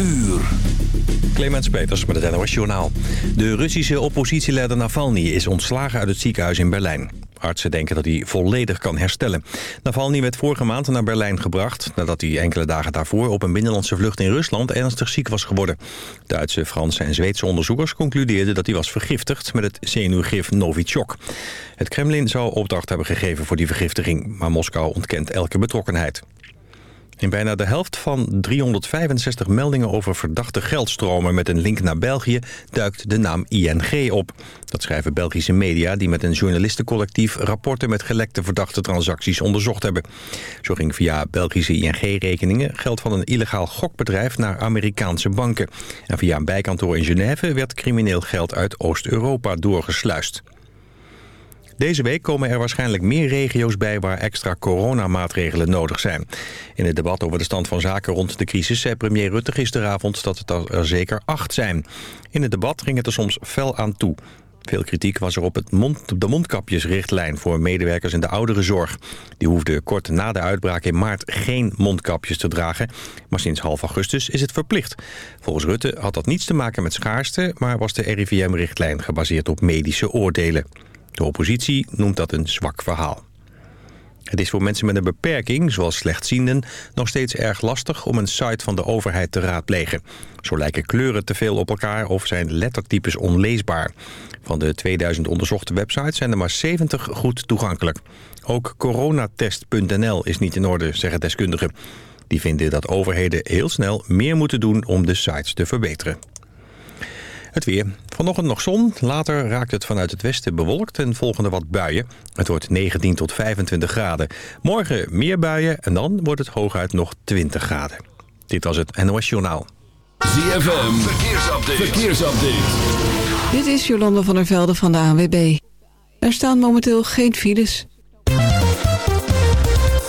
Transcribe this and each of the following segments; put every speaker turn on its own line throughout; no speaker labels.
uur.
Clemens Peters met het NOS Journaal. De Russische oppositieleider Navalny is ontslagen uit het ziekenhuis in Berlijn. Artsen denken dat hij volledig kan herstellen. Navalny werd vorige maand naar Berlijn gebracht... nadat hij enkele dagen daarvoor op een binnenlandse vlucht in Rusland ernstig ziek was geworden. Duitse, Franse en Zweedse onderzoekers concludeerden dat hij was vergiftigd... met het zenuwgif Novichok. Het Kremlin zou opdracht hebben gegeven voor die vergiftiging... maar Moskou ontkent elke betrokkenheid. In bijna de helft van 365 meldingen over verdachte geldstromen met een link naar België duikt de naam ING op. Dat schrijven Belgische media die met een journalistencollectief rapporten met gelekte verdachte transacties onderzocht hebben. Zo ging via Belgische ING-rekeningen geld van een illegaal gokbedrijf naar Amerikaanse banken. En via een bijkantoor in Genève werd crimineel geld uit Oost-Europa doorgesluist. Deze week komen er waarschijnlijk meer regio's bij waar extra coronamaatregelen nodig zijn. In het debat over de stand van zaken rond de crisis zei premier Rutte gisteravond dat het er zeker acht zijn. In het debat ging het er soms fel aan toe. Veel kritiek was er op het mond, de mondkapjesrichtlijn voor medewerkers in de ouderenzorg. Die hoefden kort na de uitbraak in maart geen mondkapjes te dragen. Maar sinds half augustus is het verplicht. Volgens Rutte had dat niets te maken met schaarste... maar was de RIVM-richtlijn gebaseerd op medische oordelen. De oppositie noemt dat een zwak verhaal. Het is voor mensen met een beperking, zoals slechtzienden, nog steeds erg lastig om een site van de overheid te raadplegen. Zo lijken kleuren te veel op elkaar of zijn lettertypes onleesbaar. Van de 2000 onderzochte websites zijn er maar 70 goed toegankelijk. Ook coronatest.nl is niet in orde, zeggen deskundigen. Die vinden dat overheden heel snel meer moeten doen om de sites te verbeteren. Het weer. Vanochtend nog zon. Later raakt het vanuit het westen bewolkt en volgende wat buien. Het wordt 19 tot 25 graden. Morgen meer buien en dan wordt het hooguit nog 20 graden. Dit was het NOS Journaal.
ZFM. Verkeersupdate. Verkeersupdate.
Dit is Jolanda van der Velde van de ANWB. Er staan momenteel geen files.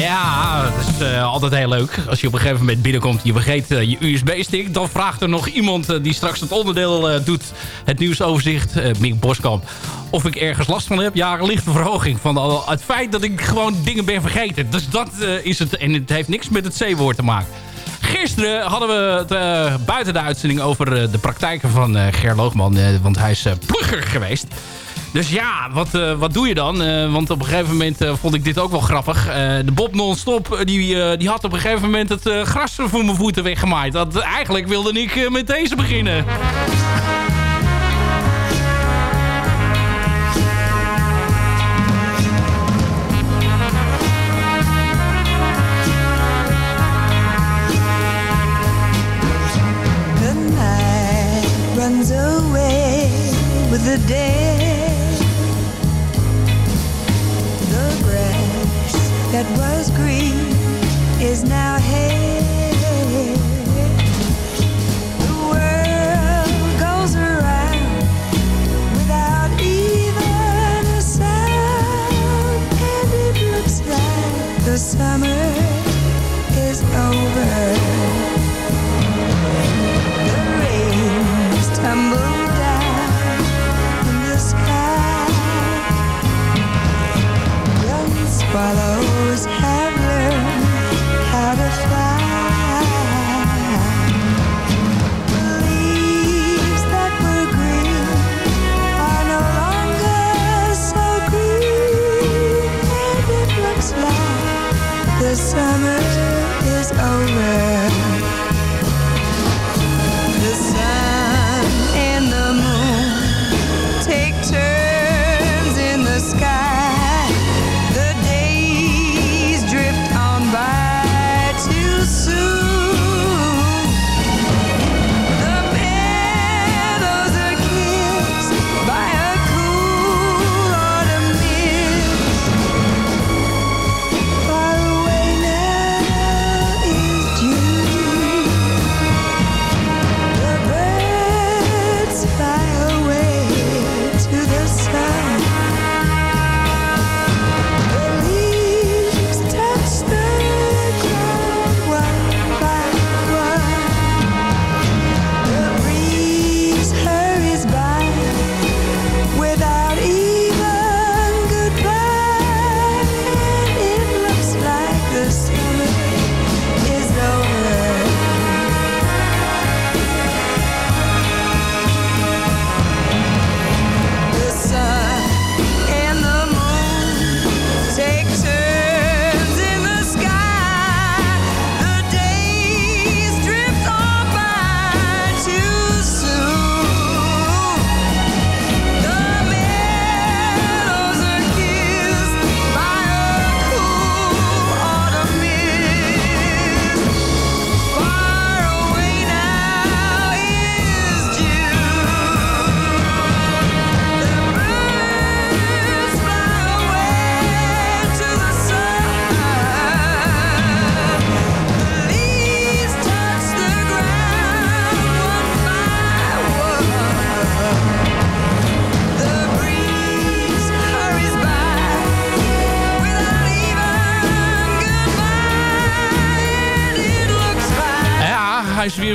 Ja, dat is uh, altijd heel leuk. Als je op een gegeven moment binnenkomt, je vergeet uh, je USB-stick... dan vraagt er nog iemand uh, die straks het onderdeel doet... het nieuwsoverzicht, Miek Boskamp... of ik ergens last van heb. Ja, lichte verhoging van het feit dat ik gewoon dingen ben vergeten. Dus dat is het. En het heeft niks met het C-woord te maken. Gisteren hadden we het buiten de uitzending over de praktijken van Ger Loogman. want hij is plugger geweest. Dus ja, wat, uh, wat doe je dan? Uh, want op een gegeven moment uh, vond ik dit ook wel grappig. de Bob Non-Stop die, die had op een gegeven moment het gras voor mijn voeten weggemaaid. Dat, eigenlijk wilde ik met deze beginnen.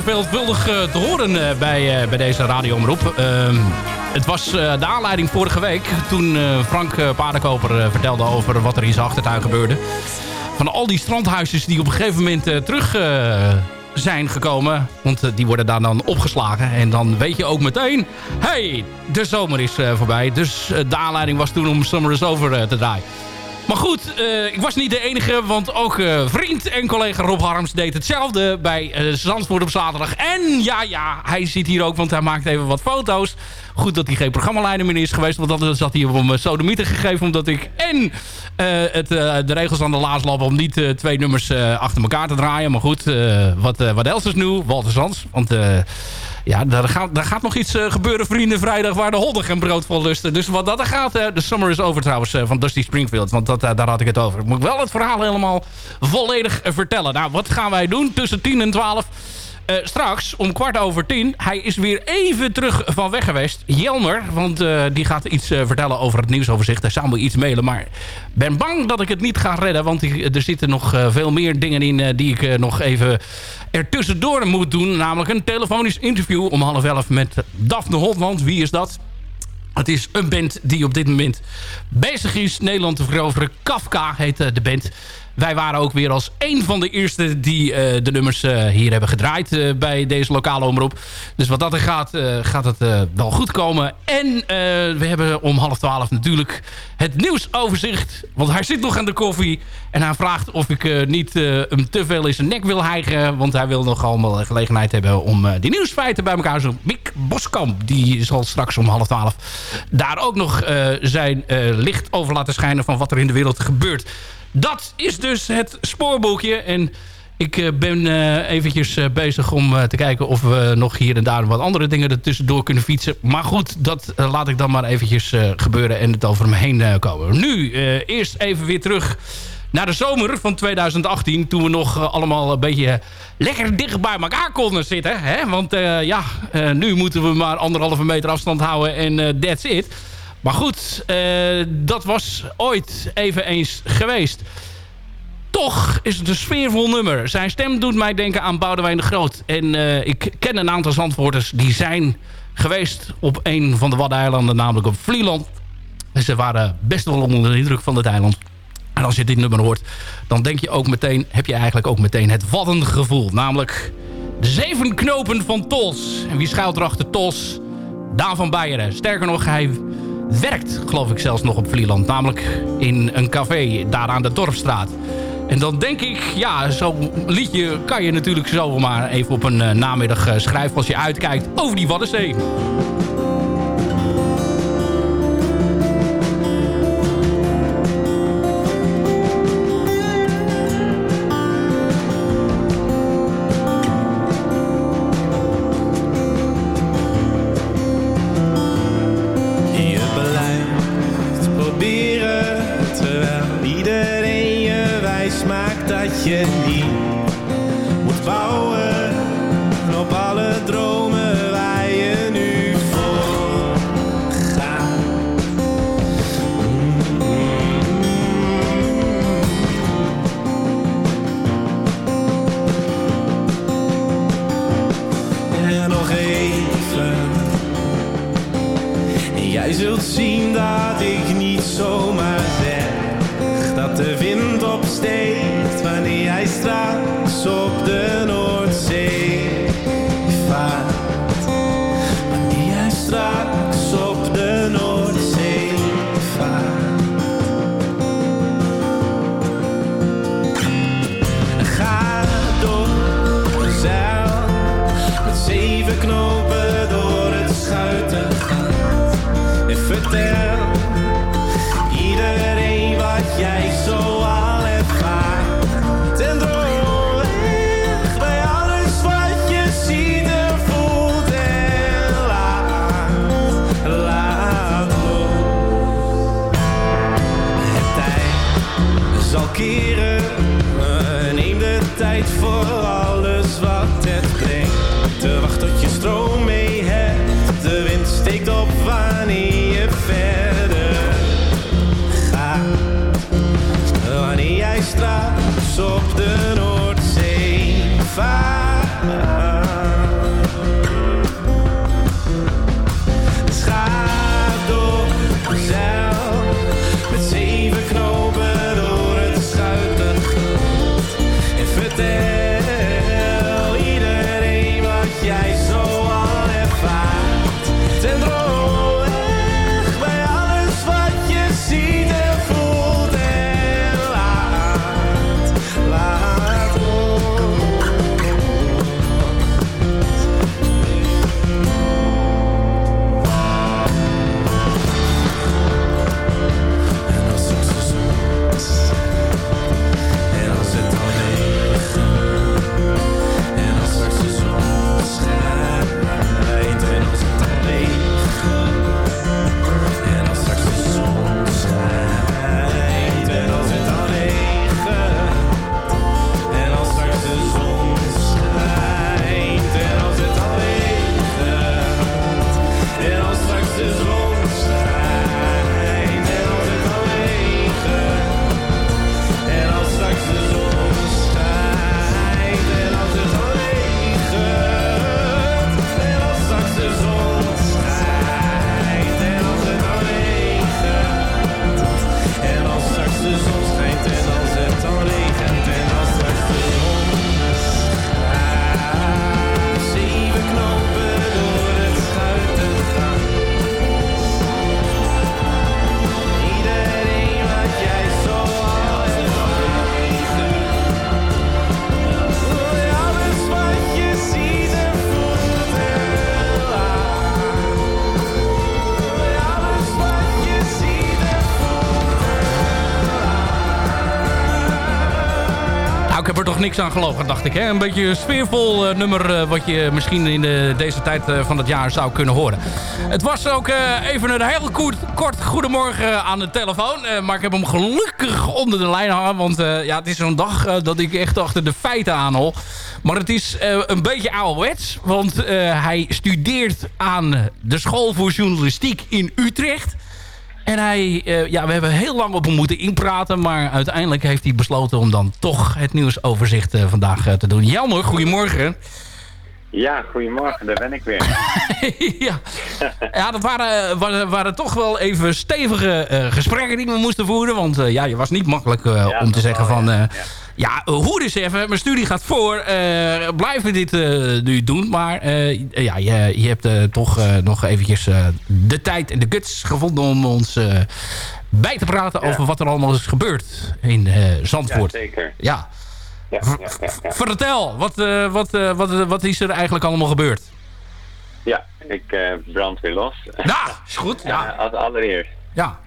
Veelvuldig te horen bij, bij deze radioomroep. Ehm, het was de aanleiding vorige week toen Frank Paardenkoper vertelde over wat er in zijn achtertuin gebeurde. Van al die strandhuisjes die op een gegeven moment terug zijn gekomen. Want die worden daar dan opgeslagen. En dan weet je ook meteen... hey, de zomer is voorbij. Dus de aanleiding was toen om Summer is Over te draaien. Maar goed, uh, ik was niet de enige, want ook uh, vriend en collega Rob Harms deed hetzelfde bij uh, Zandvoort op zaterdag. En ja, ja, hij zit hier ook, want hij maakt even wat foto's. Goed dat hij geen programmaleider meer is geweest, want dan zat hij op een sodomieten gegeven. Omdat ik en het, de regels aan de laars lopen om niet twee nummers achter elkaar te draaien. Maar goed, wat, wat else is nu? Walter Sands, want ja, daar gaat, daar gaat nog iets uh, gebeuren, vrienden, vrijdag... waar de honden geen brood van lusten. Dus wat dat er gaat, uh, de Summer is Over trouwens uh, van Dusty Springfield. Want dat, daar had ik het over. Moet ik wel het verhaal helemaal volledig vertellen. Nou, wat gaan wij doen tussen 10 en 12... Uh, straks om kwart over tien. Hij is weer even terug van weg geweest. Jelmer, want die gaat iets vertellen over het nieuwsoverzicht. Hij zou me iets mailen, maar ben bang dat ik het niet ga redden. Want er zitten nog veel meer dingen in die ik nog even er tussendoor moet doen. Namelijk een telefonisch interview om half elf met Daphne Holtland. Wie is dat? Het is een band die op dit moment bezig is Nederland te veroveren. Kafka heet de band. Wij waren ook weer als een van de eerste die uh, de nummers uh, hier hebben gedraaid uh, bij deze lokale omroep. Dus wat dat er gaat, gaat het wel goed komen. En we hebben om half twaalf natuurlijk het nieuwsoverzicht. Want hij zit nog aan de koffie. En hij vraagt of ik niet hem te veel in zijn nek wil hijgen. Want hij wil nog allemaal gelegenheid hebben om die nieuwsfeiten bij elkaar te. Mick Boskamp, die zal straks om half twaalf daar ook nog zijn licht over laten schijnen van wat er in de wereld gebeurt. Dat is dus het spoorboekje. En ik eh, ben uh, eventjes uh, bezig om te kijken of we nog hier en daar wat andere dingen er tussendoor kunnen fietsen. Maar goed, dat laat ik dan maar eventjes gebeuren en het over me heen komen. Nu, eerst even weer terug naar de zomer van 2018. Toen we nog allemaal een beetje lekker dicht bij elkaar konden zitten. Hè? Want ja, nu moeten we maar anderhalve meter afstand houden en that's it. Maar goed, uh, dat was ooit even eens geweest. Toch is het een sfeervol nummer. Zijn stem doet mij denken aan Boudewijn de Groot. En uh, ik ken een aantal zandvoorters die zijn geweest op een van de Waddeneilanden, namelijk op Vlieland. En ze waren best wel onder de indruk van het eiland. En als je dit nummer hoort, dan denk je ook meteen, heb je eigenlijk ook meteen het gevoel. Namelijk de zeven knopen van Tos. En wie schuilt er achter Tos? Daan van Beieren. Sterker nog, hij werkt, geloof ik zelfs nog op Vlieland. Namelijk in een café daar aan de Dorpstraat. En dan denk ik, ja, zo'n liedje kan je natuurlijk zomaar even op een uh, namiddag uh, schrijven... als je uitkijkt over die Waddenzee. Niks aan gelogen, dacht ik. Hè? Een beetje een sfeervol eh, nummer eh, wat je misschien in de, deze tijd eh, van het jaar zou kunnen horen. Het was ook even een heel kort, kort goedemorgen aan de telefoon. maar ik heb hem gelukkig onder de lijn hangen. Want ja, het is zo'n dag dat ik echt achter de feiten aanhol. Maar het is een beetje ouderwets. Want hij studeert aan de school voor journalistiek in Utrecht. En hij, uh, ja, we hebben heel lang op hem moeten inpraten. Maar uiteindelijk heeft hij besloten om dan toch het nieuwsoverzicht uh, vandaag uh, te doen. Jelmer, goedemorgen.
Ja, goedemorgen, daar ben ik weer.
ja. ja, dat waren, waren, waren, toch wel even stevige gesprekken die we moesten voeren. Want ja, je was niet makkelijk ja, om te zeggen van... Ja. Ja, hoe dus even. Mijn studie gaat voor. Uh, blijven we dit uh, nu doen. Maar uh, ja, je, je hebt toch nog eventjes de tijd en de guts gevonden om ons bij te praten over wat er allemaal is gebeurd in Zandvoort.
Ja, zeker.
Ja. ja, Vertel, wat, wat, wat, wat is er eigenlijk allemaal gebeurd?
Ja, ik brand weer los.
Nou, is goed. Ja.
als allereerst.
Ja.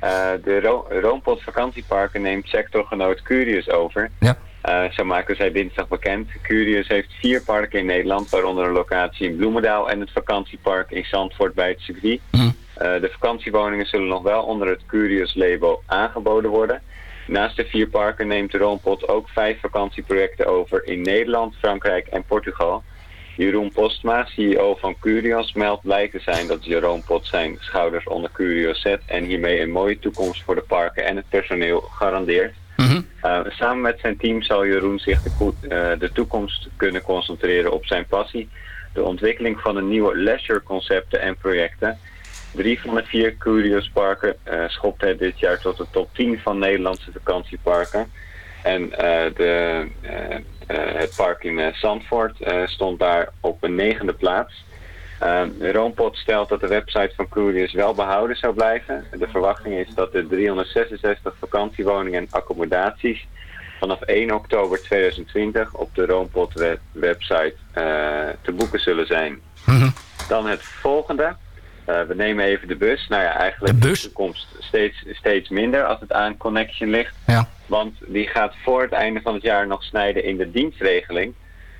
de Ro Roompot vakantieparken neemt sectorgenoot Curious over.
Ja.
Uh, zo maken zij dinsdag bekend. Curious heeft vier parken in Nederland, waaronder een locatie in Bloemendaal en het vakantiepark in Zandvoort bij het circuit.
Mhm.
Uh, de vakantiewoningen zullen nog wel onder het Curious-label aangeboden worden. Naast de vier parken neemt de Roompot ook vijf vakantieprojecten over in Nederland, Frankrijk en Portugal. Jeroen Postma, CEO van Curios, meldt blij te zijn dat Jeroen Pot zijn schouders onder Curios zet en hiermee een mooie toekomst voor de parken en het personeel garandeert.
Mhm.
Uh, samen met zijn team zal Jeroen zich de, uh, de, toekomst kunnen concentreren op zijn passie. De ontwikkeling van een nieuwe leisure concepten en projecten. Drie van de vier Curious parken uh, schopt hij dit jaar tot de top 10 van Nederlandse vakantieparken. En de, het park in Zandvoort stond daar op een negende plaats. Uh, Roompot stelt dat de website van Curious wel behouden zou blijven. De verwachting is dat de 366 vakantiewoningen en accommodaties vanaf 1 oktober 2020 op de Roompot web website uh, te boeken zullen zijn.
Mhm.
Dan het volgende. Uh, we nemen even de bus. Nou ja, eigenlijk
de, bus?
de steeds, steeds minder als het aan Connection ligt.
Ja.
Want die gaat voor het einde van het jaar nog snijden in de dienstregeling.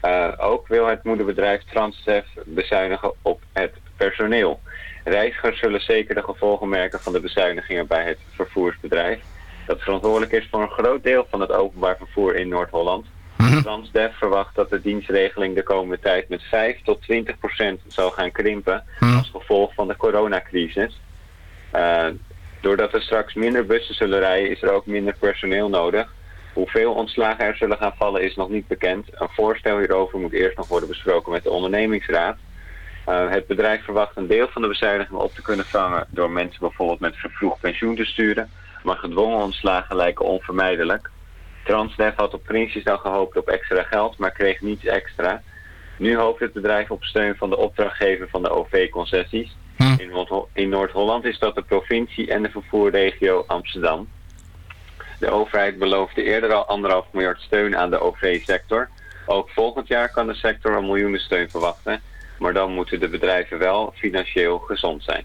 Uh, ook wil het moederbedrijf Transdev bezuinigen op het personeel. Reizigers zullen zeker de gevolgen merken van de bezuinigingen bij het vervoersbedrijf. Dat verantwoordelijk is voor een groot deel van het openbaar vervoer in Noord-Holland.
Mhm.
Transdev verwacht dat de dienstregeling de komende tijd met 5 tot 20 procent zal gaan krimpen
Mhm.
als gevolg van de coronacrisis. Uh, doordat er straks minder bussen zullen rijden is er ook minder personeel nodig. Hoeveel ontslagen er zullen gaan vallen is nog niet bekend. Een voorstel hierover moet eerst nog worden besproken met de ondernemingsraad. Uh, het bedrijf verwacht een deel van de bezuinigingen op te kunnen vangen door mensen bijvoorbeeld met vervroegd pensioen te sturen. Maar gedwongen ontslagen lijken onvermijdelijk. Transdev had op Prinsjesdag gehoopt op extra geld, maar kreeg niets extra. Nu hoopt het bedrijf op steun van de opdrachtgever van de OV-concessies.
Hm.
In Noord-Holland is dat de provincie en de vervoerregio Amsterdam. De overheid beloofde eerder al anderhalf miljard steun aan de OV-sector. Ook volgend jaar kan de sector een miljoenensteun verwachten. Maar dan moeten de bedrijven wel financieel gezond zijn.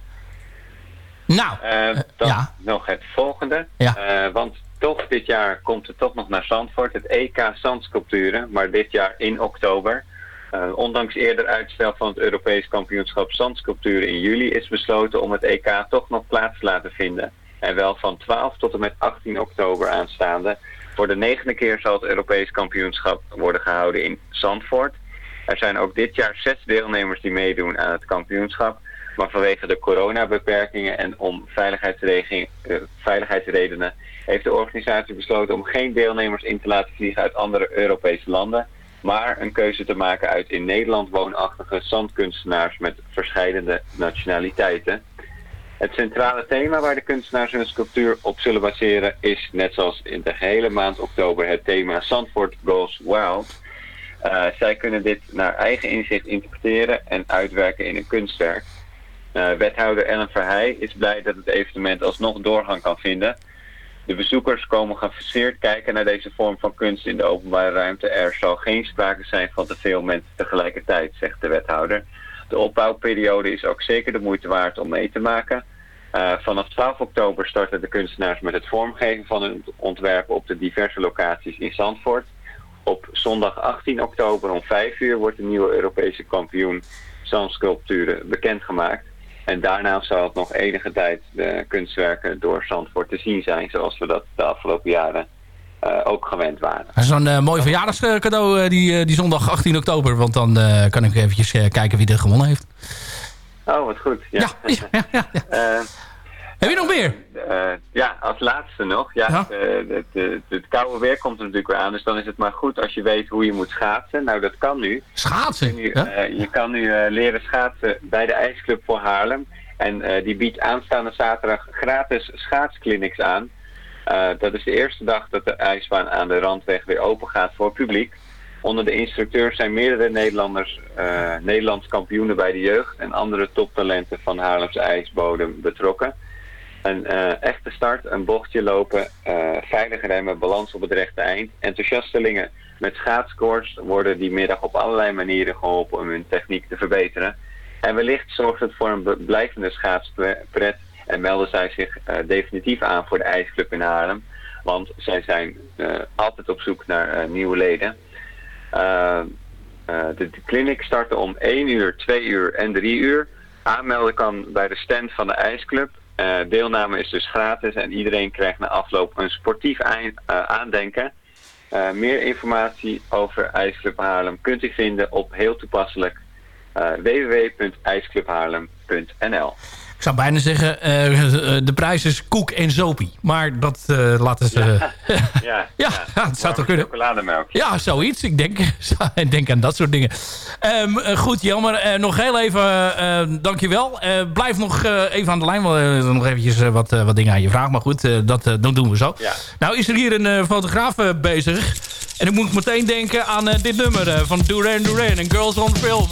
Nou,
Eh, dan
ja.
nog het volgende.
Ja.
Eh, want toch dit jaar komt het toch nog naar Zandvoort. Het EK Zandsculpturen. Maar dit jaar in oktober. Eh, ondanks eerder uitstel van het Europees kampioenschap Zandsculpturen in juli is besloten om het EK toch nog plaats te laten vinden. En wel van 12 tot en met 18 oktober aanstaande. Voor de negende keer zal het Europees kampioenschap worden gehouden in Zandvoort. Er zijn ook dit jaar zes deelnemers die meedoen aan het kampioenschap. Maar vanwege de coronabeperkingen en om eh, veiligheidsredenen heeft de organisatie besloten om geen deelnemers in te laten vliegen uit andere Europese landen. Maar een keuze te maken uit in Nederland woonachtige zandkunstenaars met verschillende nationaliteiten. Het centrale thema waar de kunstenaars hun sculptuur op zullen baseren is, net zoals in de hele maand oktober, het thema Zandvoort Goes Wild. Uh, zij kunnen dit naar eigen inzicht interpreteren en uitwerken in een kunstwerk. Uh, wethouder Ellen Verheij is blij dat het evenement alsnog doorgang kan vinden. De bezoekers komen gefaseerd kijken naar deze vorm van kunst in de openbare ruimte. Er zal geen sprake zijn van te veel mensen tegelijkertijd, zegt de wethouder. De opbouwperiode is ook zeker de moeite waard om mee te maken. Uh, vanaf 12 oktober starten de kunstenaars met het vormgeven van hun ontwerpen op de diverse locaties in Zandvoort. Op zondag 18 oktober om 5 uur wordt de nieuwe Europese kampioen zandsculpturen bekendgemaakt. En daarna zal het nog enige tijd de kunstwerken door Zandvoort te zien zijn, zoals we dat de afgelopen jaren ook gewend waren.
Dat is een uh, mooi verjaardagscadeau uh, die, die zondag 18 oktober, want dan kan ik eventjes kijken wie er gewonnen heeft.
Oh, wat goed. Ja,
ja, ja, ja, ja. Heb je nog meer?
Uh, ja, als laatste nog. Ja, ja. Uh, het, het, het, koude weer komt er natuurlijk weer aan. Dus dan is het maar goed als je weet hoe je moet schaatsen. Nou, dat kan nu.
Schaatsen?
Je, uh, je kan nu leren schaatsen bij de IJsclub voor Haarlem. En die biedt aanstaande zaterdag gratis schaatsclinics aan. Dat is de eerste dag dat de ijsbaan aan de Randweg weer open gaat voor publiek. Onder de instructeurs zijn meerdere Nederlanders, Nederlands kampioenen bij de jeugd en andere toptalenten van Haarlems ijsbodem betrokken. Een uh, echte start, een bochtje lopen, uh, veilig remmen, balans op het rechte eind. Enthousiastelingen met schaatskoers worden die middag op allerlei manieren geholpen om hun techniek te verbeteren. En wellicht zorgt het voor een blijvende schaatspret en melden zij zich uh, definitief aan voor de IJsclub in Haarlem. Want zij zijn altijd op zoek naar nieuwe leden. de, de clinic starten om 1 uur, 2 uur en 3 uur. Aanmelden kan bij de stand van de IJsclub. Deelname is dus gratis en iedereen krijgt na afloop een sportief eind, aandenken. Meer informatie over IJsclub Haarlem kunt u vinden op heel toepasselijk www.ijsclubhaarlem.nl
ik zou bijna zeggen, uh, de prijs is koek en zopie. Maar dat uh, laten ze...
Ja, ja,
ja, ja het zou toch kunnen.
chocolademelk.
Ja, zoiets. Ik denk, ik denk aan dat soort dingen. Um, goed, jammer. nog heel even, dankjewel. blijf nog even aan de lijn. Want nog eventjes wat, wat dingen aan je vraag. Maar goed, dat, dat doen we zo.
Ja.
Nou is er hier een fotograaf bezig. En dan moet ik meteen denken aan dit nummer van Duran Duran en Girls on Film.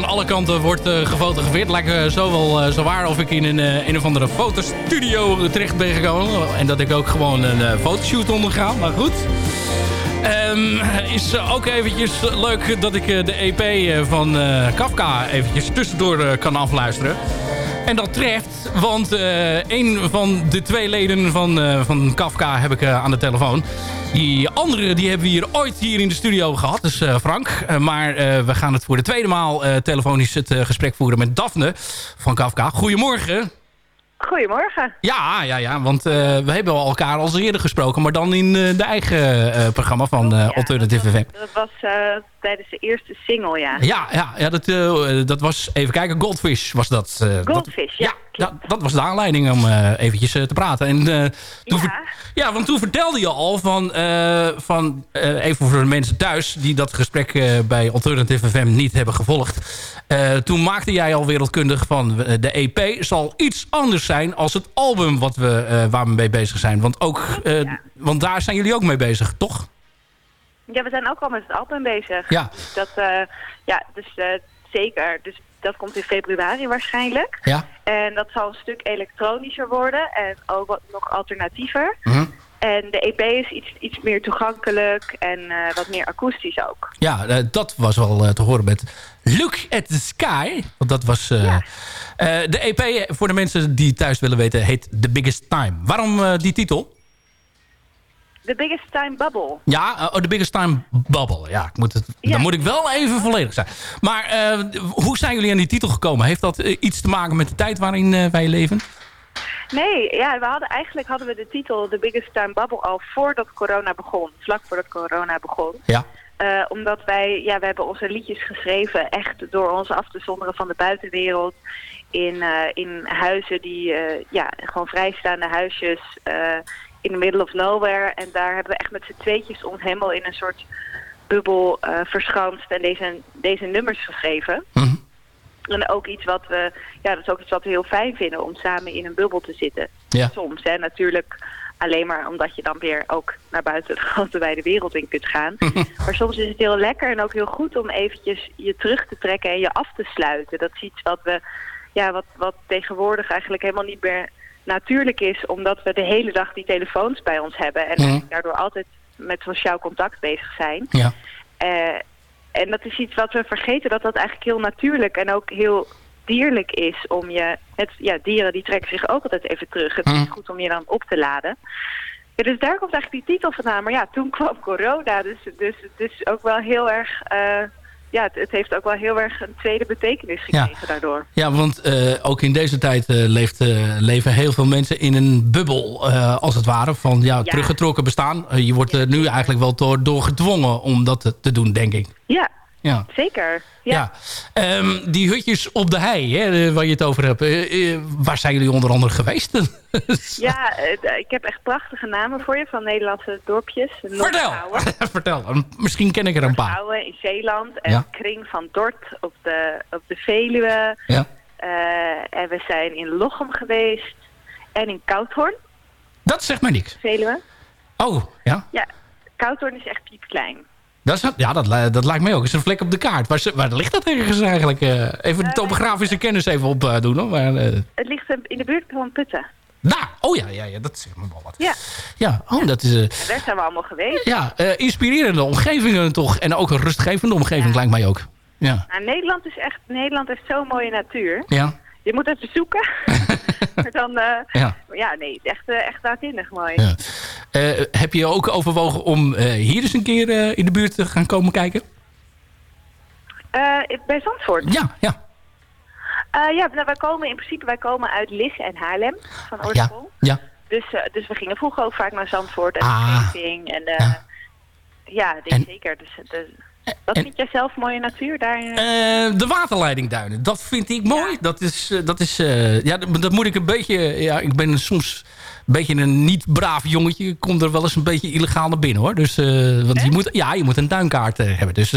Van alle kanten word eh, gefotografeerd... lijkt me zo wel eh, zo waar of ik in een, een of andere fotostudio terecht ben gekomen. En dat ik ook gewoon een fotoshoot onderga. Maar goed. Ehm, is ook eventjes leuk dat ik de EP van Kafka eventjes tussendoor kan afluisteren. En dat treft, want eh, een van de twee leden van, eh, van Kafka heb ik eh, aan de telefoon. Die andere die hebben we hier ooit hier in de studio gehad, dus Frank. Maar we gaan het voor de tweede maal telefonisch het gesprek voeren met Daphne van Kafka. Goedemorgen.
Goedemorgen.
Ja, ja, ja, want eh, we hebben elkaar al eerder gesproken, maar dan in eh, de eigen eh, programma van eh, Alternative FM.
Dat was tijdens de eerste single, ja.
Ja, ja, ja dat, dat was, even kijken, Goldfish was dat. dat-
Goldfish, ja.
Dat, dat was de aanleiding om eh, eventjes eh, te praten. En, eh, toen ver- ja, want toen vertelde je al van, van even voor de mensen thuis... die dat gesprek bij Alternative FM niet hebben gevolgd. Toen maakte jij al wereldkundig van de EP zal iets anders zijn... als het album wat we, waar we mee bezig zijn. Want, ook, want daar zijn jullie ook mee bezig, toch?
Ja, we zijn ook al met het album bezig.
Ja.
Dus dat, ja, dus zeker. Dus dat komt in februari waarschijnlijk.
Ja.
En dat zal een stuk elektronischer worden en ook wat nog alternatiever.
Mhm.
En de EP is iets, iets meer toegankelijk en eh, wat meer akoestisch ook.
Ja, eh, dat was wel eh, te horen met Look at the Sky. Want dat was... eh, de EP, voor de mensen die thuis willen weten, heet The Biggest Time. Waarom die titel?
The Biggest Time Bubble.
Ja, eh, oh, The Biggest Time Bubble. Ja, ik moet het,
Ja.
dan moet ik wel even volledig zijn. Maar eh, hoe zijn jullie aan die titel gekomen? Heeft dat eh, iets te maken met de tijd waarin wij leven?
Nee, ja, we hadden eigenlijk hadden we de titel The Biggest Time Bubble al voordat corona begon. Vlak voordat corona begon.
Ja.
Omdat wij, ja, we hebben onze liedjes geschreven echt door ons af te zonderen van de buitenwereld. In, in huizen die, ja, gewoon vrijstaande huisjes in the middle of nowhere. En daar hebben we echt met z'n tweetjes ons helemaal in een soort bubbel eh verschanst en deze, deze nummers geschreven.
Mhm.
En ook iets wat we, ja, dat is ook iets wat we heel fijn vinden om samen in een bubbel te zitten.
Ja.
Soms, hè, natuurlijk alleen maar omdat je dan weer ook naar buiten de grote wijde wereld in kunt gaan. maar soms is het heel lekker en ook heel goed om eventjes je terug te trekken en je af te sluiten. Dat is iets wat we, ja, wat, wat tegenwoordig eigenlijk helemaal niet meer natuurlijk is, omdat we de hele dag die telefoons bij ons hebben en
Mhm.
daardoor altijd met sociaal contact bezig zijn.
Ja.
Eh, en dat is iets wat we vergeten, dat dat eigenlijk heel natuurlijk en ook heel dierlijk is om je... Het, ja, dieren die trekken zich ook altijd even terug. Het is
Mhm.
goed om je dan op te laden. Ja, dus daar komt eigenlijk die titel vandaan. Maar ja, toen kwam corona, dus, dus het is ook wel heel erg... eh, ja, het, het heeft ook wel heel erg een tweede betekenis
Ja.
gekregen daardoor.
Ja, want eh, ook in deze tijd eh, leeft, eh, leven heel veel mensen in een bubbel, als het ware. Van ja, teruggetrokken bestaan. Je wordt er nu eigenlijk wel door, door gedwongen om dat te, te doen, denk ik.
Ja,
Ja.
zeker.
Ja.
Ja.
Ehm, die hutjes op de hei, hè, eh, waar je het over hebt. eh, eh, waar zijn jullie onder andere geweest?
Ja, ik heb echt prachtige namen voor je van Nederlandse dorpjes.
Vertel! Vertel, misschien ken ik er een paar.
Noordgouwen in Zeeland en
Ja.
Kring van Dort op de, op de Veluwe.
Ja.
En we zijn in Lochem geweest en in Koudhoorn,
Dat zegt mij niks.
Veluwe.
Oh, ja.
Ja, Koudhoorn is echt piepklein.
Dat, is, ja, dat, dat lijkt mij ook. Het is een vlek op de kaart. Waar, waar ligt dat ergens eigenlijk? Eh, even de topografische kennis even op eh, doen. Hoor. Maar, eh,
Het ligt in de buurt van Putten.
daar! Oh ja, ja, ja, dat zegt me wel wat.
Ja,
Ja, oh, dat is... eh,
en daar zijn we allemaal geweest.
ja, eh, inspirerende omgevingen toch. En ook een rustgevende omgeving lijkt mij ook. Ja.
Nou, Nederland is echt, Nederland heeft zo'n mooie natuur.
Ja.
Je moet even zoeken. maar dan, eh,
Ja.
ja, nee, het is echt, eh, echt uitzinnig mooi.
Ja. Eh, heb je ook overwogen om eh, hier eens een keer eh, in de buurt te gaan komen kijken?
Bij Zandvoort?
Ja, ja.
Ja, nou, wij komen in principe wij komen uit Lig en Haarlem van
Ja,
oorsprong.
ja.
Dus, dus we gingen vroeger ook vaak naar Zandvoort en
Ah.
En, ja,
En-
zeker. Dus, dus, wat
en-
vind jij zelf mooie natuur daar? Eh,
de waterleidingduinen, dat vind ik mooi. Dat is, eh, dat is ja, dat, dat moet ik een beetje, ja, ik ben soms een beetje een niet braaf jongetje. Ik kom er wel eens een beetje illegaal naar binnen hoor. Dus, want je moet, ja, je moet een duinkaart hebben. Dus,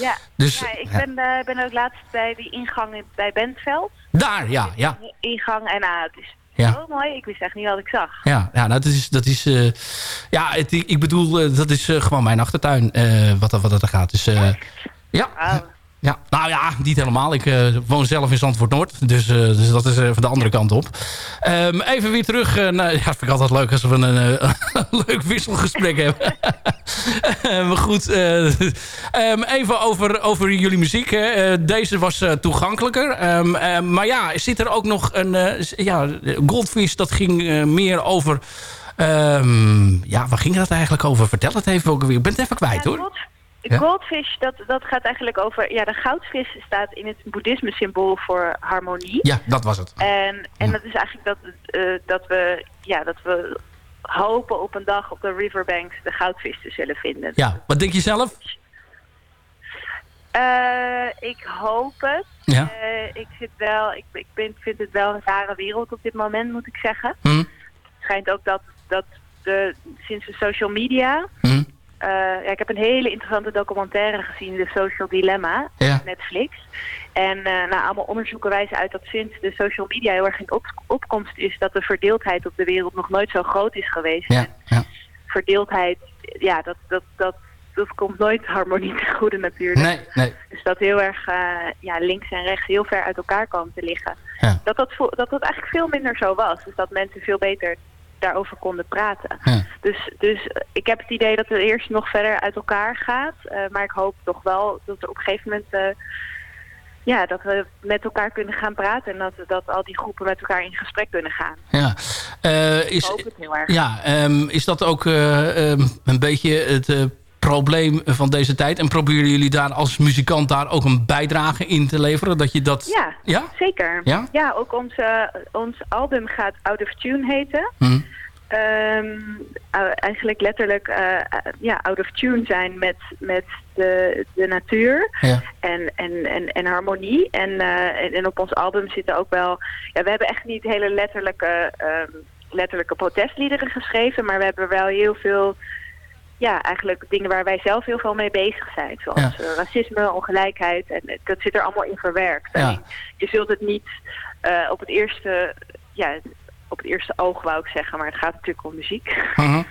ja,
dus,
ja, ik ben, ben ook laatst bij die ingang in- bij Bentveld.
daar, ja, ja.
Ingang en ah, het is
Ja.
zo mooi. Ik wist echt niet wat ik zag.
Ja, ja nou, dat is, dat is eh, ja, het, ik bedoel, eh, dat is eh, gewoon mijn achtertuin, wat, wat dat er gaat. Dus, ja. Ja, nou ja, niet helemaal. Ik eh, woon zelf in Zandvoort Noord, dus, eh, dus dat is even de andere kant op. Ehm, even weer terug, naar, ja, vind ik altijd leuk als we een, leuk wisselgesprek hebben. Maar goed, eh, ehm, even over, over jullie muziek. Hè. Deze was toegankelijker. Ehm, eh, maar ja, zit er ook nog een... ja, Goldfish, dat ging meer over... ja, waar ging dat eigenlijk over? Vertel het even ook weer. Ik ben het even kwijt
Ja,
hoor. Ja?
Goldfish, dat, dat gaat eigenlijk over... Ja, de goudvis staat in het boeddhisme symbool voor harmonie.
Ja, dat was het.
En, en dat is eigenlijk dat, eh, dat, we, ja, dat we hopen op een dag op de riverbanks de goudvis te zullen vinden.
Ja, wat denk je zelf?
Eh, ik hoop het.
Ja.
Eh, ik zit wel, ik, ik ben, vind het wel een rare wereld op dit moment, moet ik zeggen.
Hm?
Het schijnt ook dat, dat de, sinds de social media...
Hm?
Eh, ja, ik heb een hele interessante documentaire gezien, The Social Dilemma,
Ja.
op Netflix. En eh nou, allemaal onderzoeken wijzen uit dat sinds de social media heel erg in op, opkomst is... dat de verdeeldheid op de wereld nog nooit zo groot is geweest.
Ja, ja.
Verdeeldheid, ja, dat, dat, dat, dat komt nooit harmonie ten goede natuurlijk.
Nee, nee.
Dus dat heel erg eh, ja, links en rechts heel ver uit elkaar komen te liggen.
Ja.
Dat, dat, dat dat eigenlijk veel minder zo was. Dus dat mensen veel beter daarover konden praten.
Ja.
Dus, dus eh, ik heb het idee dat het eerst nog verder uit elkaar gaat. eh, maar ik hoop toch wel dat er op een gegeven moment... eh, ja, dat we met elkaar kunnen gaan praten. En dat, dat al die groepen met elkaar in gesprek kunnen gaan.
Ja. Eh, is,
hoop het heel erg.
Ja, ehm, is dat ook eh, ehm, een beetje het probleem van deze tijd? En proberen jullie daar als muzikant daar ook een bijdrage in te leveren? Dat je dat...
Ja,
Ja?
zeker.
Ja?
ook onze, ons album gaat Out of Tune heten.
Hm.
Ehm, eh, eigenlijk letterlijk eh, eh, ja, out of tune zijn met, met de, de natuur
Ja.
en, en, en, en harmonie. En, eh, en, en op ons album zitten ook wel... Ja, we hebben echt niet hele letterlijke, ehm, letterlijke protestliederen geschreven, maar we hebben wel heel veel... Ja, eigenlijk dingen waar wij zelf heel veel mee bezig zijn. Zoals
Ja.
eh, racisme, ongelijkheid. En eh, dat zit er allemaal in verwerkt.
Ja.
Je zult het niet eh, op het eerste... Ja, op het eerste oog wou ik zeggen, maar het gaat natuurlijk om muziek.
Mhm.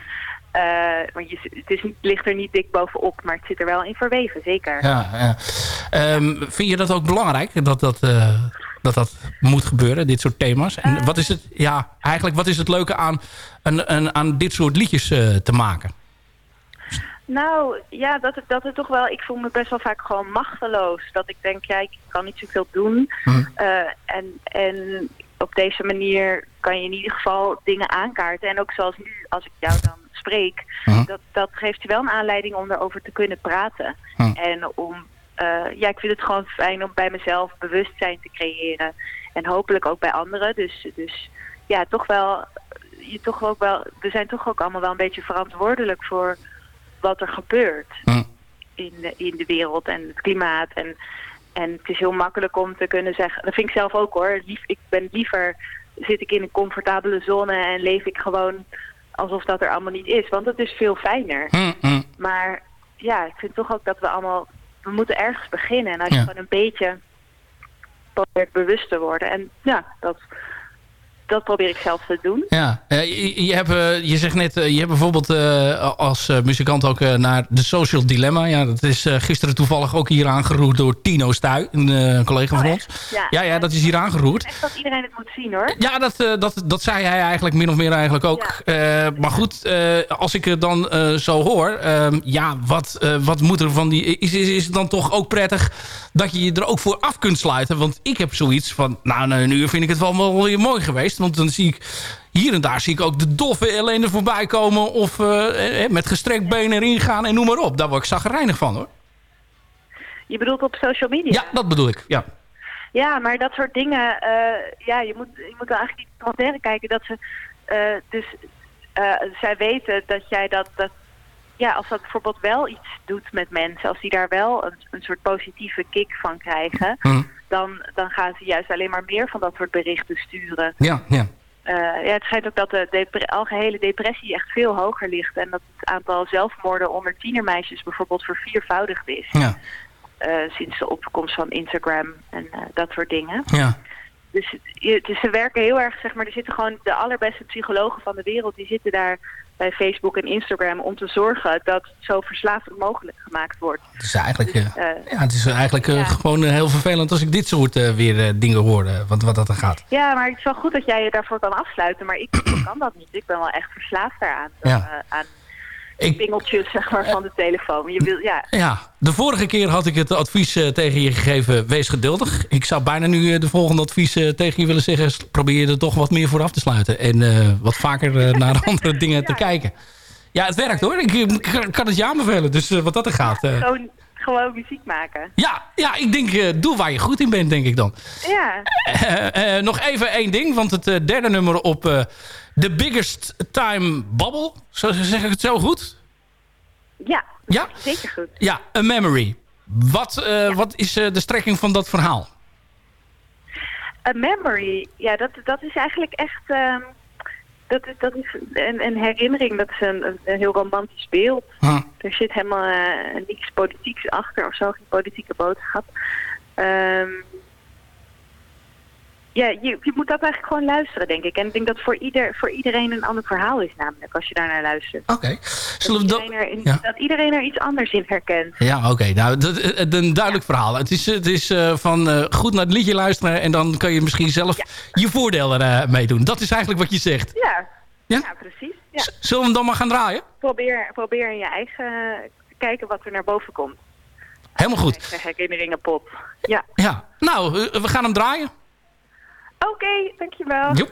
Want je, het is niet, ligt er niet dik bovenop, maar het zit er wel in verweven, zeker.
Ja, ja. Ehm, vind je dat ook belangrijk, dat dat, dat dat moet gebeuren, dit soort thema's? En wat is het, ja, eigenlijk wat is het leuke aan, een, een, aan dit soort liedjes te maken?
Nou, ja, dat het, dat het toch wel... Ik voel me best wel vaak gewoon machteloos. Dat ik denk, ja, ik kan niet zoveel doen.
Hm.
Eh, en, en op deze manier kan je in ieder geval dingen aankaarten. En ook zoals nu, als ik jou dan spreek...
Hm.
Dat, dat geeft je wel een aanleiding om erover te kunnen praten.
Hm.
En om... eh, ja, ik vind het gewoon fijn om bij mezelf bewustzijn te creëren. En hopelijk ook bij anderen. Dus, dus ja, toch wel... Je toch ook wel, we zijn toch ook allemaal wel een beetje verantwoordelijk voor wat er gebeurt in, de, in de wereld en het klimaat. En, en het is heel makkelijk om te kunnen zeggen, dat vind ik zelf ook hoor, Lief, ik ben liever, zit ik in een comfortabele zone en leef ik gewoon alsof dat er allemaal niet is. Want het is veel fijner. Maar ja, ik vind toch ook dat we allemaal, we moeten ergens beginnen. En als je gewoon een beetje probeert bewust te worden. En ja, dat, dat probeer ik zelf te doen.
Ja, eh, je, je, hebt, eh, je zegt net, eh, je hebt bijvoorbeeld als muzikant ook naar The Social Dilemma. Ja, dat is gisteren toevallig ook hier aangeroerd door Tino Stuy, een collega van
Oh,
ons.
Ja.
Ja, ja, dat is hier aangeroerd.
Echt dat iedereen het moet zien hoor.
Ja, dat, dat, dat zei hij eigenlijk min of meer eigenlijk ook. Maar goed, als ik het dan zo hoor... ehm, ja, wat, wat moet er van die... Is, is, is het dan toch ook prettig dat je je er ook voor af kunt sluiten? Want ik heb zoiets van... Nou, na een uur vind ik het wel, mooi geweest. Want dan zie ik... Hier en daar zie ik ook de doffe ellende voorbij komen... of eh, eh, met gestrekt been erin gaan en noem maar op. Daar word ik zagrijnig van, hoor.
Je bedoelt op social media?
Ja, dat bedoel ik. Ja.
Ja, maar dat soort dingen, eh, ja, je moet, je moet eigenlijk niet documentaire kijken dat ze, dus zij weten dat jij dat, dat, ja, als dat bijvoorbeeld wel iets doet met mensen, als die daar wel een, een soort positieve kick van krijgen,
Hm.
Dan, dan gaan ze juist alleen maar meer van dat soort berichten sturen.
Ja, ja.
Eh, ja, het schijnt ook dat de depre- algehele depressie echt veel hoger ligt en dat het aantal zelfmoorden onder tienermeisjes bijvoorbeeld verviervoudigd is.
Ja,
eh, sinds de opkomst van Instagram en eh, dat soort dingen.
ja.
Dus, je- is- ze werken heel erg, zeg maar, er zitten gewoon de allerbeste psychologen van de wereld, die zitten daar bij Facebook en Instagram om te zorgen dat het zo verslavend mogelijk gemaakt wordt.
Het is eigenlijk, eh,
Eh,
ja, het is eigenlijk eh,
Ja.
gewoon heel vervelend als ik dit soort weer dingen hoor. wat, wat dat er gaat.
ja, maar het is wel goed dat jij je daarvoor kan afsluiten, maar ik kan dat niet. Ik ben wel echt verslaafd daaraan.
Ja.
aan
Ik-
pingeltjes, zeg maar, van de telefoon. Je wil, ja,
Ja, de vorige keer had ik het advies eh, tegen je gegeven, wees geduldig. Ik zou bijna nu eh, de volgende advies eh, tegen je willen zeggen... probeer je er toch wat meer voor af te sluiten. En wat vaker naar andere dingen te kijken. Ja, het werkt hoor. Ik, ik kan- het je aanbevelen. Dus wat dat er gaat.
gewoon, gewoon muziek maken.
ja, ja, ik denk, doe waar je goed in bent, denk ik dan.
Ja,
nog even één ding, want het derde nummer op The Biggest Time Bubble. Zo, zeg ik het zo goed?
ja,
Ja?
zeker goed.
Ja, A Memory. Wat, eh, wat is eh, de strekking van dat verhaal?
A memory, ja, dat, dat is eigenlijk echt... ehm, dat is, dat is een, een herinnering, dat is een, een, heel romantisch beeld.
Huh.
Er zit helemaal eh, niks politieks achter of zo, geen politieke boodschap. Ehm, ja, je, je moet dat eigenlijk gewoon luisteren, denk ik. En ik denk dat voor, ieder, voor iedereen een ander verhaal is namelijk, als je daar naar luistert.
Oké.
Dat er,
Ja.
dat iedereen er iets anders in herkent.
Ja, oké. Nou, dat, eh, een duidelijk verhaal. Het is, het is eh, van eh, goed naar het liedje luisteren... en dan kan je misschien zelf je voordeel er eh, mee doen. Dat is eigenlijk wat je zegt.
Ja,
Ja?
ja? precies.
Zullen we hem dan maar gaan draaien?
Probeer, probeer in je eigen te kijken wat er naar boven komt.
Helemaal goed.
Eigen herinneringenpop. Ja.
Ja. Nou, eh, we gaan hem draaien.
Oké, dankjewel.
Joep.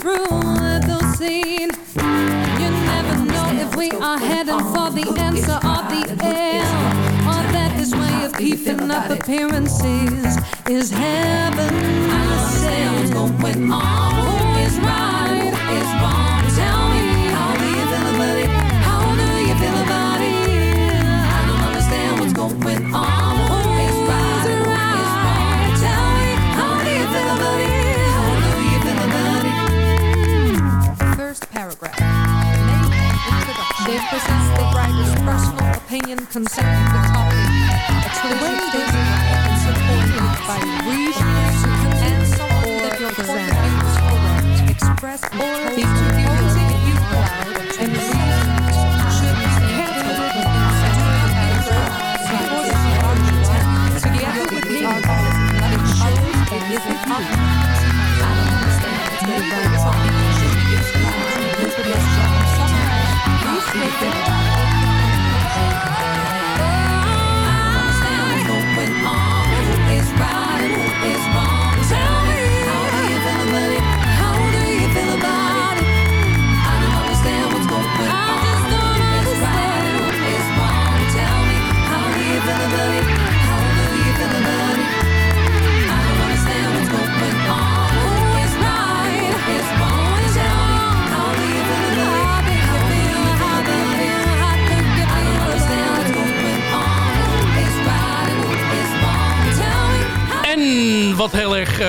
through a those scenes. You never know if we are heading for the answer or the end. All this way of keeping up appearances is heaven.
I say going on.
presents the writer's personal opinion concerning the topic.
Exclusive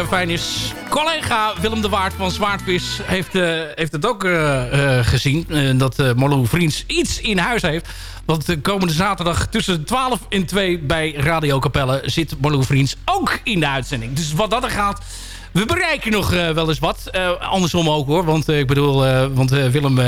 fijn is. Collega Willem de Waard van Zwaardvis heeft, eh, heeft het ook eh, eh, gezien. dat eh Marlou Vriends iets in huis heeft. Want de komende zaterdag tussen 12 en 2 bij Radio Capelle zit Marlou Vriends ook in de uitzending. Dus wat dat er gaat... We bereiken nog eh, wel eens wat. Eh, andersom ook hoor. Want eh, ik bedoel, want Willem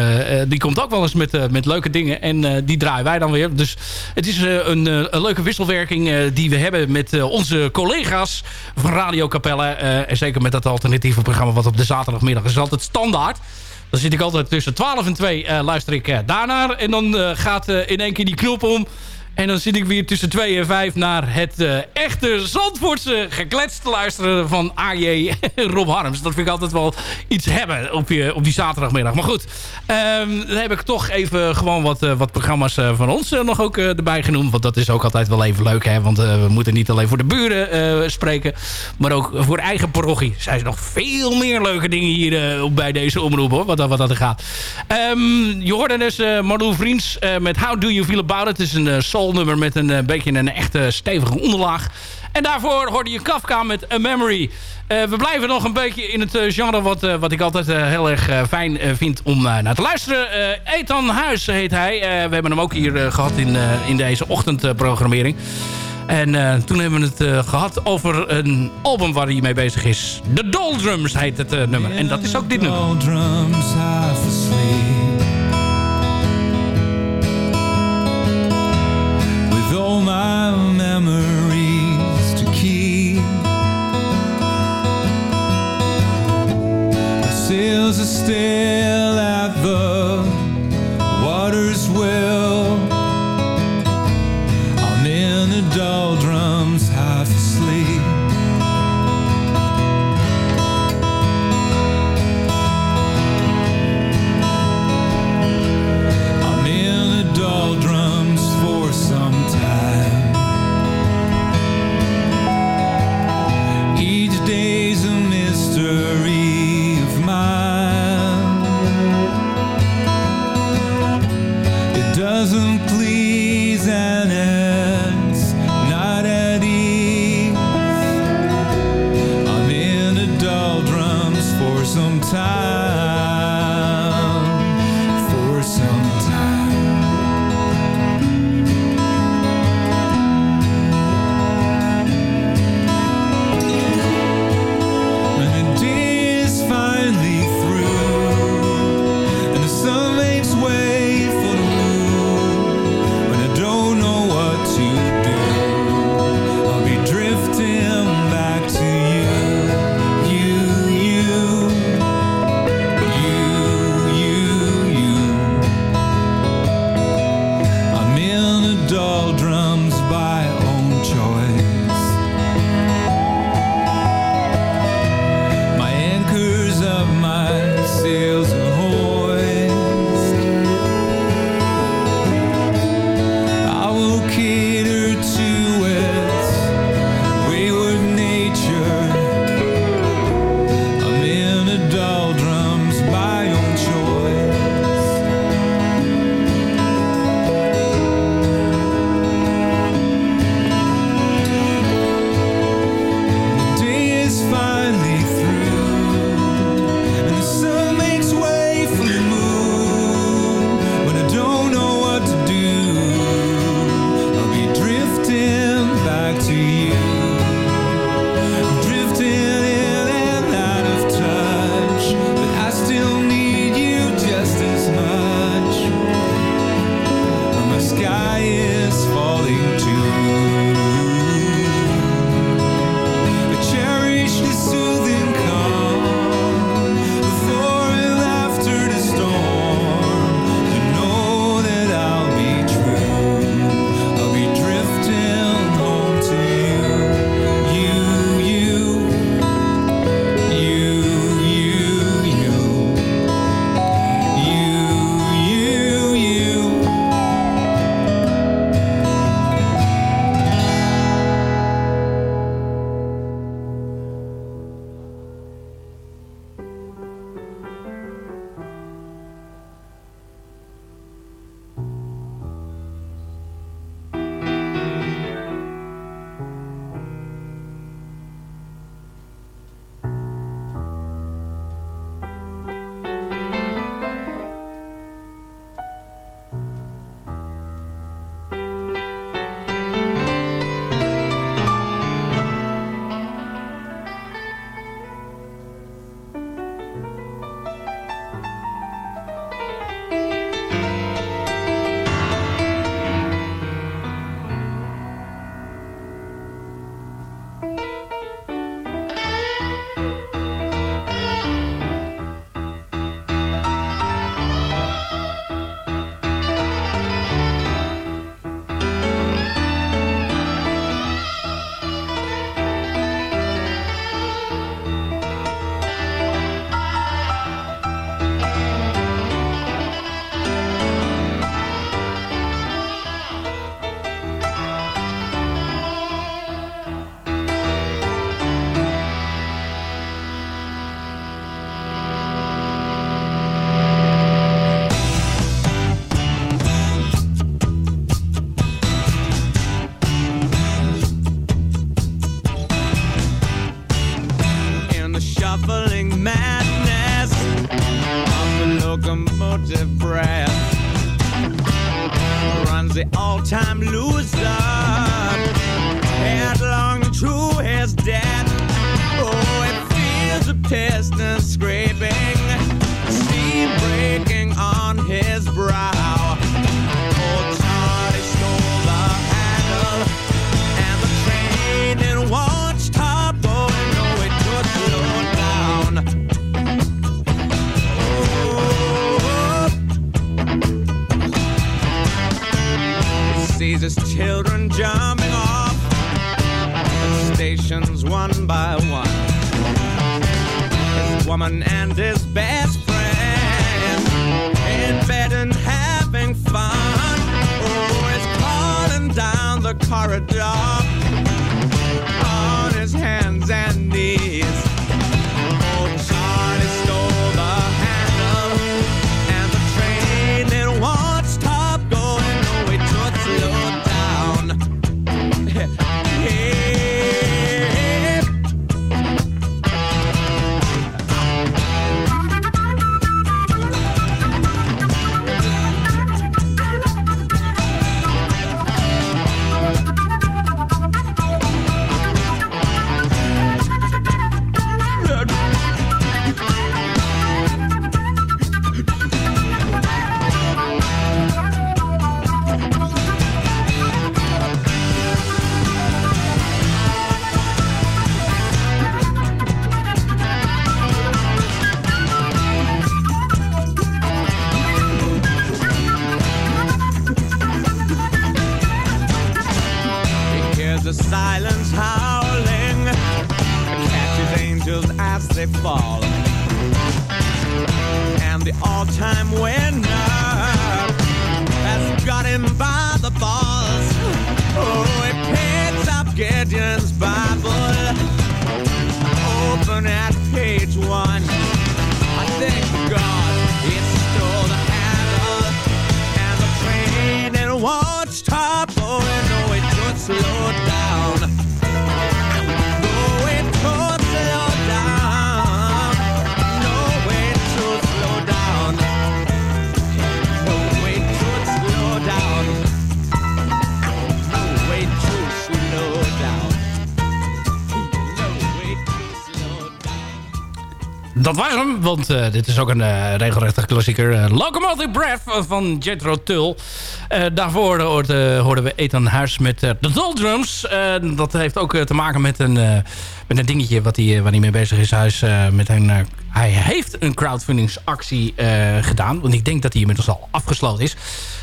die komt ook wel eens met, met leuke dingen. En die draaien wij dan weer. Dus het is een, leuke wisselwerking die we hebben met onze collega's van Radio Capelle. En zeker met dat alternatieve programma wat op de zaterdagmiddag is altijd standaard. Dan zit ik altijd tussen 12 en 2 eh, luister ik daarnaar. En dan gaat in één keer die knop om. En dan zit ik weer tussen 2 en 5 naar het eh, echte Zandvoortse geklets te luisteren van AJ Rob Harms. Dat vind ik altijd wel iets hebben op, je, op die zaterdagmiddag. Maar goed, ehm, dan heb ik toch even gewoon wat, eh, wat programma's eh, van ons nog ook erbij genoemd. Want dat is ook altijd wel even leuk. Hè? Want we moeten niet alleen voor de buren spreken, maar ook voor eigen parochie. Er zijn nog veel meer leuke dingen hier bij deze omroep hoor, wat, wat dat er gaat. Ehm, je hoorde dus Marlou Vriends met How Do You Feel About It. Het is een met een eh, beetje een echte stevige onderlaag. En daarvoor hoorde je Kafka met A Memory. Eh, we blijven nog een beetje in het eh, genre wat, wat ik altijd heel erg fijn vind om naar te luisteren. Ethan Huis heet hij. We hebben hem ook hier eh, gehad in, in deze ochtendprogrammering. En toen hebben we het eh, gehad over een album waar hij mee bezig is. The Doldrums heet het nummer. En dat is ook dit nummer.
Memories to keep. The sails are still piston scraping, steam breaking on his brow. Old Charlie stole the handle, and the train oh, it won't stop going. No, it could slow down. Oh. He sees his children jumping off stations one by one. Woman and his best friend in bed and having fun. Oh, he's calling down the corridor one.
Dat was want eh, dit is ook een eh, regelrechte klassieker. Eh, Locomotive Breath van Jethro Tull. Eh, daarvoor hoorde, hoorden we Ethan Huis met eh, de Doldrums. Eh, dat heeft ook eh, te maken met een, eh, met een dingetje wat hij, waar hij mee bezig is. Eh, met een, eh, hij heeft een crowdfundingsactie eh, gedaan. Want ik denk dat hij inmiddels al afgesloten is.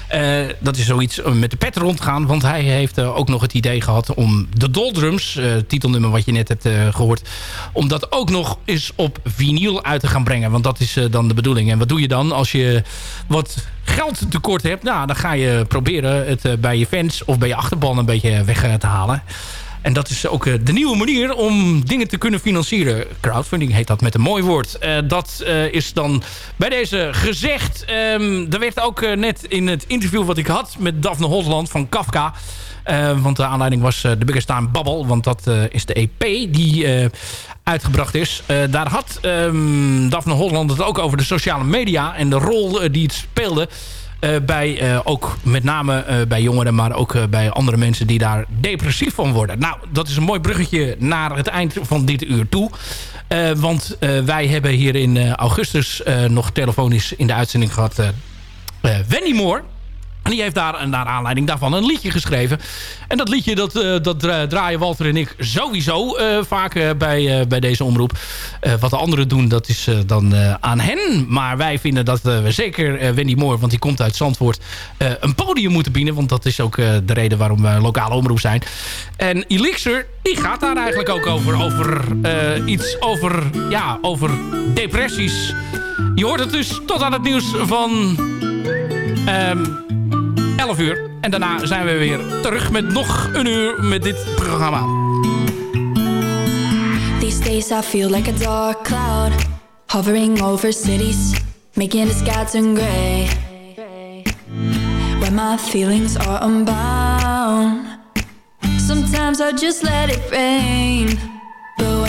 Eh, dat is zoiets met de pet rondgaan. Want hij heeft eh, ook nog het idee gehad om de Doldrums... eh, titelnummer wat je net hebt eh, gehoord... om dat ook nog eens op vinyl uit te gaan brengen. Want dat is eh, dan de bedoeling. En wat doe je dan als je wat geld tekort hebt? Nou, dan ga je proberen het eh, bij je fans of bij je achterban een beetje weg eh, te halen. En dat is ook eh, de nieuwe manier om dingen te kunnen financieren. Crowdfunding heet dat met een mooi woord. Dat is dan bij deze gezegd. Ehm, er werd ook net in het interview wat ik had met Daphne Holland van Kafka... want de aanleiding was de Biggest Time Bubble. Want dat is de EP die uitgebracht is. Eh, daar had ehm, Daphne Holland het ook over de sociale media... en de rol eh, die het speelde... eh, bij ook met name bij jongeren, maar ook bij andere mensen die daar depressief van worden. Nou, dat is een mooi bruggetje naar het eind van dit uur toe. Want wij hebben hier in augustus nog telefonisch in de uitzending gehad... eh eh, Wendy Moore. En die heeft daar, naar aanleiding daarvan een liedje geschreven. En dat liedje dat, eh, dat dra- draaien Walter en ik sowieso eh, vaak eh, bij, bij deze omroep. Wat de anderen doen, dat is dan aan hen. Maar wij vinden dat we zeker Wendy Moore, want die komt uit Zandvoort... een podium moeten bieden. Want dat is ook de reden waarom we lokale omroep zijn. En Elixir, die gaat daar eigenlijk ook over. Over iets over, ja, over depressies. Je hoort het dus tot aan het nieuws van... ehm 11 uur. En daarna zijn we weer terug met nog een uur met dit programma.
These days I feel like a dark cloud hovering over cities, making the sky turn gray. When my feelings are unbound, sometimes I just let it rain.